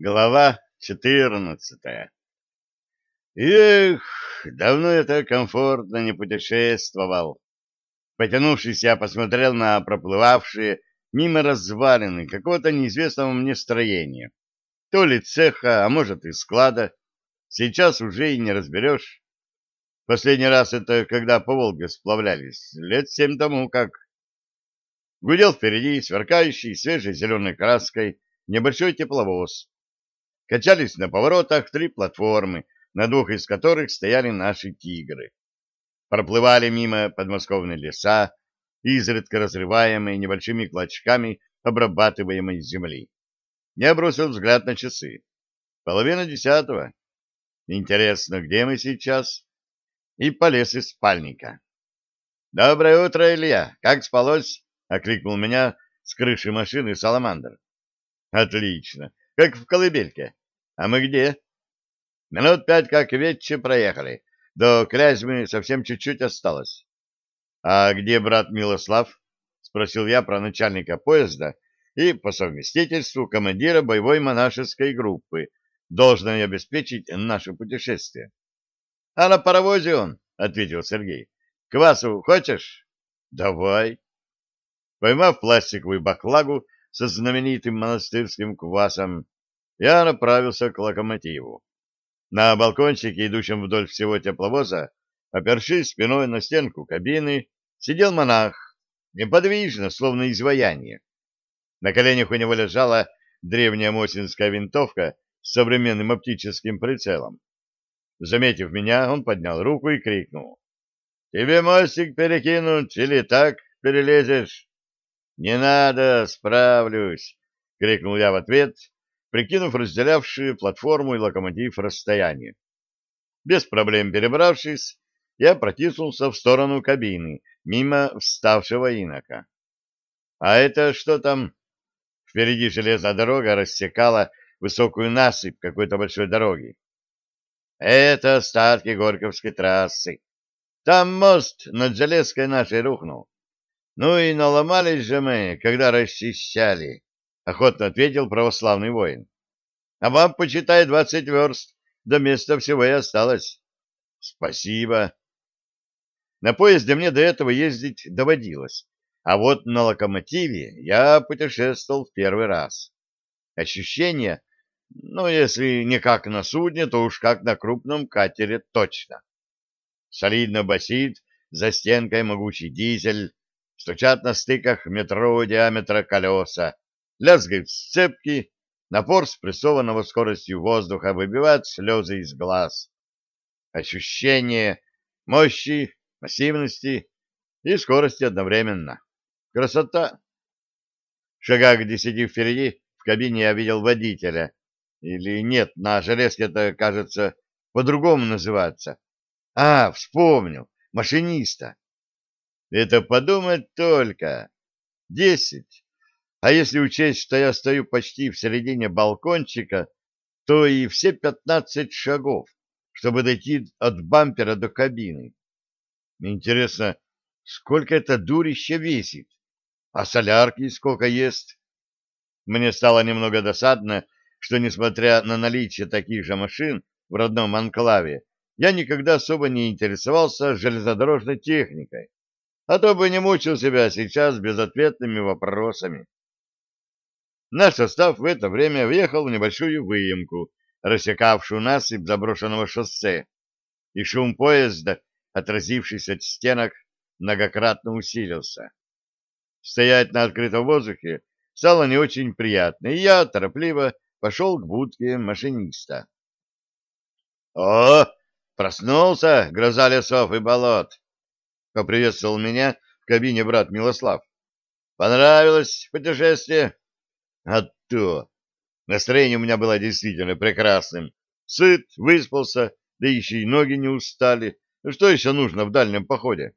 Глава четырнадцатая Эх, давно я так комфортно не путешествовал. Потянувшись, я посмотрел на проплывавшие мимо развалины какого-то неизвестного мне строения. То ли цеха, а может и склада. Сейчас уже и не разберешь. Последний раз это когда по Волге сплавлялись, лет семь тому как. Гудел впереди сверкающий свежей зеленой краской небольшой тепловоз Качались на поворотах три платформы, на двух из которых стояли наши тигры. Проплывали мимо подмосковные леса, изредка разрываемые небольшими клочками обрабатываемой земли. Я бросил взгляд на часы. Половина десятого. Интересно, где мы сейчас? И полез из спальника. «Доброе утро, Илья! Как спалось?» — окликнул меня с крыши машины Саламандр. «Отлично! Как в колыбельке. А мы где? Минут пять как ветче проехали. До Клязьмы совсем чуть-чуть осталось. А где брат Милослав? Спросил я про начальника поезда и по совместительству командира боевой монашеской группы, должен обеспечить наше путешествие. — А на паровозе он, — ответил Сергей. — Квасу хочешь? — Давай. Поймав пластиковую баклагу, со знаменитым монастырским квасом, я направился к локомотиву. На балкончике, идущем вдоль всего тепловоза, опершись спиной на стенку кабины, сидел монах, неподвижно, словно изваяние. На коленях у него лежала древняя мосинская винтовка с современным оптическим прицелом. Заметив меня, он поднял руку и крикнул. — Тебе мостик перекинуть или так перелезешь? «Не надо, справлюсь!» — крикнул я в ответ, прикинув разделявшие платформу и локомотив расстояние. Без проблем перебравшись, я протиснулся в сторону кабины, мимо вставшего инока. «А это что там?» Впереди железная дорога рассекала высокую насыпь какой-то большой дороги. «Это остатки Горьковской трассы. Там мост над железкой нашей рухнул. Ну и наломались же мы, когда расчищали, — охотно ответил православный воин. А вам, почитай, двадцать верст, до места всего и осталось. Спасибо. На поезде мне до этого ездить доводилось, а вот на локомотиве я путешествовал в первый раз. Ощущение, ну, если не как на судне, то уж как на крупном катере точно. Солидно басит за стенкой могучий дизель, стучат на стыках метрового диаметра колеса, лязгают сцепки, напор спрессованного скоростью воздуха выбивает слезы из глаз. Ощущение мощи, массивности и скорости одновременно. Красота! В шагах десяти впереди в кабине я видел водителя. Или нет, на железке это, кажется, по-другому называется. А, вспомнил, машиниста. Это подумать только. Десять. А если учесть, что я стою почти в середине балкончика, то и все пятнадцать шагов, чтобы дойти от бампера до кабины. Интересно, сколько это дурище весит? А солярки сколько есть? Мне стало немного досадно, что, несмотря на наличие таких же машин в родном анклаве, я никогда особо не интересовался железнодорожной техникой а то бы не мучил себя сейчас безответными вопросами. Наш состав в это время въехал в небольшую выемку, рассекавшую насыпь заброшенного шоссе, и шум поезда, отразившись от стенок, многократно усилился. Стоять на открытом воздухе стало не очень приятно, и я торопливо пошел к будке машиниста. — О, проснулся, гроза лесов и болот! — поприветствовал меня в кабине брат Милослав. «Понравилось путешествие?» «А то!» Настроение у меня было действительно прекрасным. Сыт, выспался, да еще и ноги не устали. Ну, что еще нужно в дальнем походе?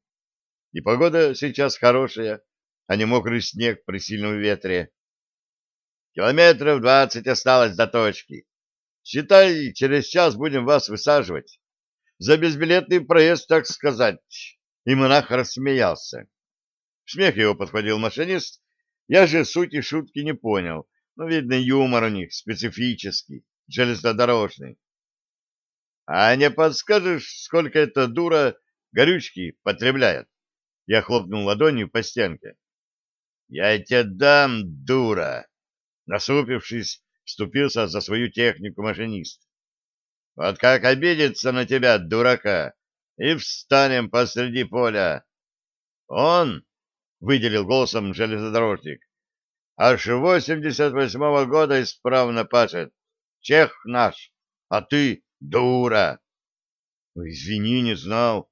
И погода сейчас хорошая, а не мокрый снег при сильном ветре. Километров двадцать осталось до точки. Считай, через час будем вас высаживать. За безбилетный проезд, так сказать и монах рассмеялся. Смех его подходил машинист, я же сути шутки не понял, Ну, видно, юмор у них специфический, железнодорожный. А не подскажешь, сколько эта дура горючки потребляет? Я хлопнул ладонью по стенке. Я тебе дам, дура! Насупившись, вступился за свою технику машинист. Вот как обидится на тебя, дурака, и встанем посреди поля. Он, — выделил голосом железнодорожник, — аж восемьдесят восьмого года исправно пашет. Чех наш, а ты дура. Извини, не знал.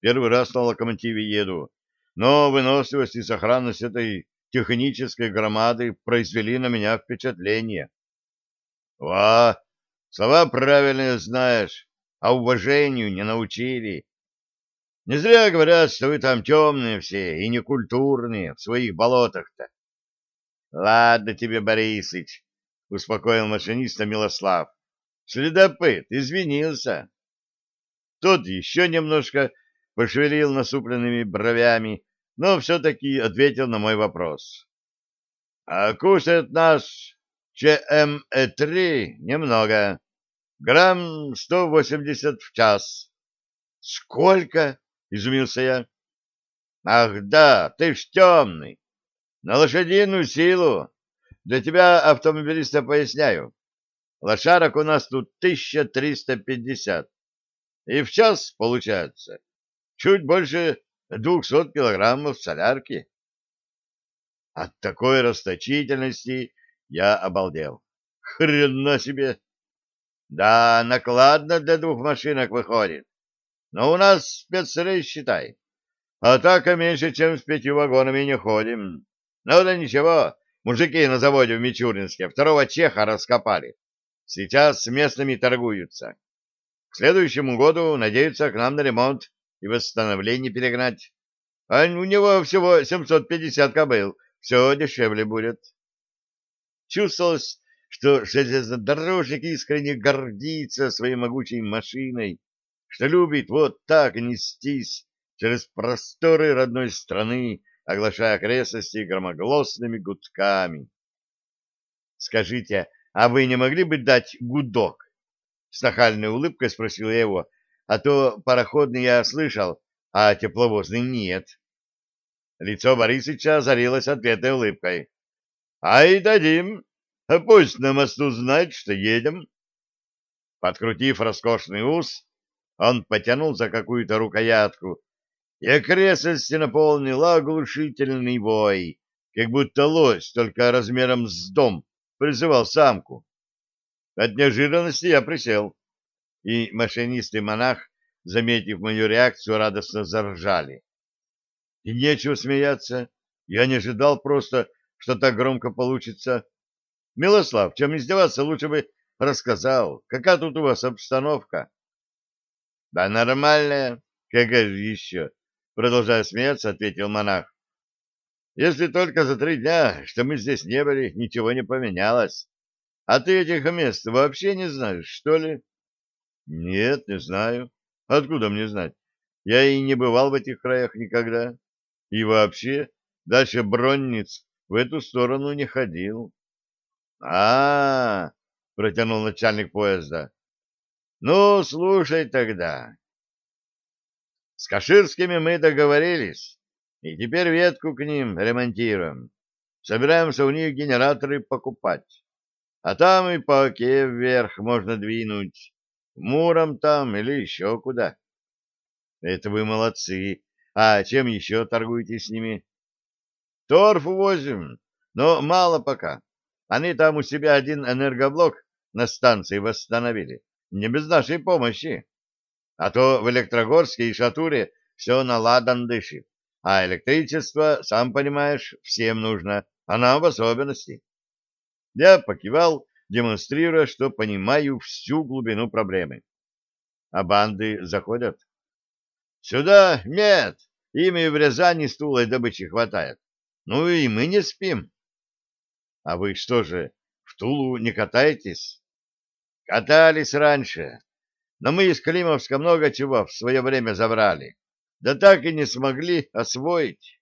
Первый раз на локомотиве еду. Но выносливость и сохранность этой технической громады произвели на меня впечатление. Ва, слова правильные знаешь, а уважению не научили. Не зря говорят, что вы там темные все и некультурные в своих болотах-то. Ладно тебе, Борисыч, успокоил машиниста Милослав. Следопыт извинился. Тот еще немножко пошевелил насупленными бровями, но все-таки ответил на мой вопрос. А кушает наш ЧМЭ-3 немного. Грамм 180 в час. Сколько? — изумился я. Ах да, ты ж темный. На лошадиную силу. Для тебя, автомобилиста, поясняю. Лошадок у нас тут 1350. И в час, получается, чуть больше двухсот килограммов солярки. От такой расточительности я обалдел. Хрена себе! Да, накладно для двух машинок выходит. Но у нас спецрейс, считай. А так и меньше, чем с пятью вагонами не ходим. Ну да ничего, мужики на заводе в Мичуринске второго чеха раскопали. Сейчас с местными торгуются. К следующему году надеются к нам на ремонт и восстановление перегнать. А у него всего 750 кобыл, все дешевле будет. Чувствовалось, что железнодорожник искренне гордится своей могучей машиной, что любит вот так нестись через просторы родной страны, оглашая окрестности громогласными гудками. Скажите, а вы не могли бы дать гудок? С нахальной улыбкой спросил я его, а то пароходный я слышал, а тепловозный нет. Лицо Борисыча озарилось ответной улыбкой. — Ай, дадим. Пусть на мосту знать, что едем. Подкрутив роскошный ус, он потянул за какую-то рукоятку, и окрестности наполнил оглушительный вой, как будто лось, только размером с дом, призывал самку. От неожиданности я присел, и машинист и монах, заметив мою реакцию, радостно заржали. И нечего смеяться, я не ожидал просто, что так громко получится. Милослав, чем издеваться, лучше бы рассказал, какая тут у вас обстановка. — Да нормальная, какая же еще, — продолжая смеяться, ответил монах. — Если только за три дня, что мы здесь не были, ничего не поменялось. А ты этих мест вообще не знаешь, что ли? Нет, не знаю. Откуда мне знать? Я и не бывал в этих краях никогда. И вообще, дальше Бронниц в эту сторону не ходил. А, -а, -а протянул начальник поезда. Ну, слушай тогда. С Каширскими мы договорились, и теперь ветку к ним ремонтируем. Собираемся у них генераторы покупать. А там и по оке вверх можно двинуть. Муром там или еще куда. Это вы молодцы. А чем еще торгуете с ними? Торф возим, но мало пока. Они там у себя один энергоблок на станции восстановили. Не без нашей помощи. А то в Электрогорске и Шатуре все наладан дышит. А электричество, сам понимаешь, всем нужно, а нам в особенности. Я покивал, демонстрируя, что понимаю всю глубину проблемы. А банды заходят? Сюда нет, им и в Рязани стула и добычи хватает. Ну и мы не спим. А вы что же, в Тулу не катаетесь? Катались раньше, но мы из Климовска много чего в свое время забрали, да так и не смогли освоить.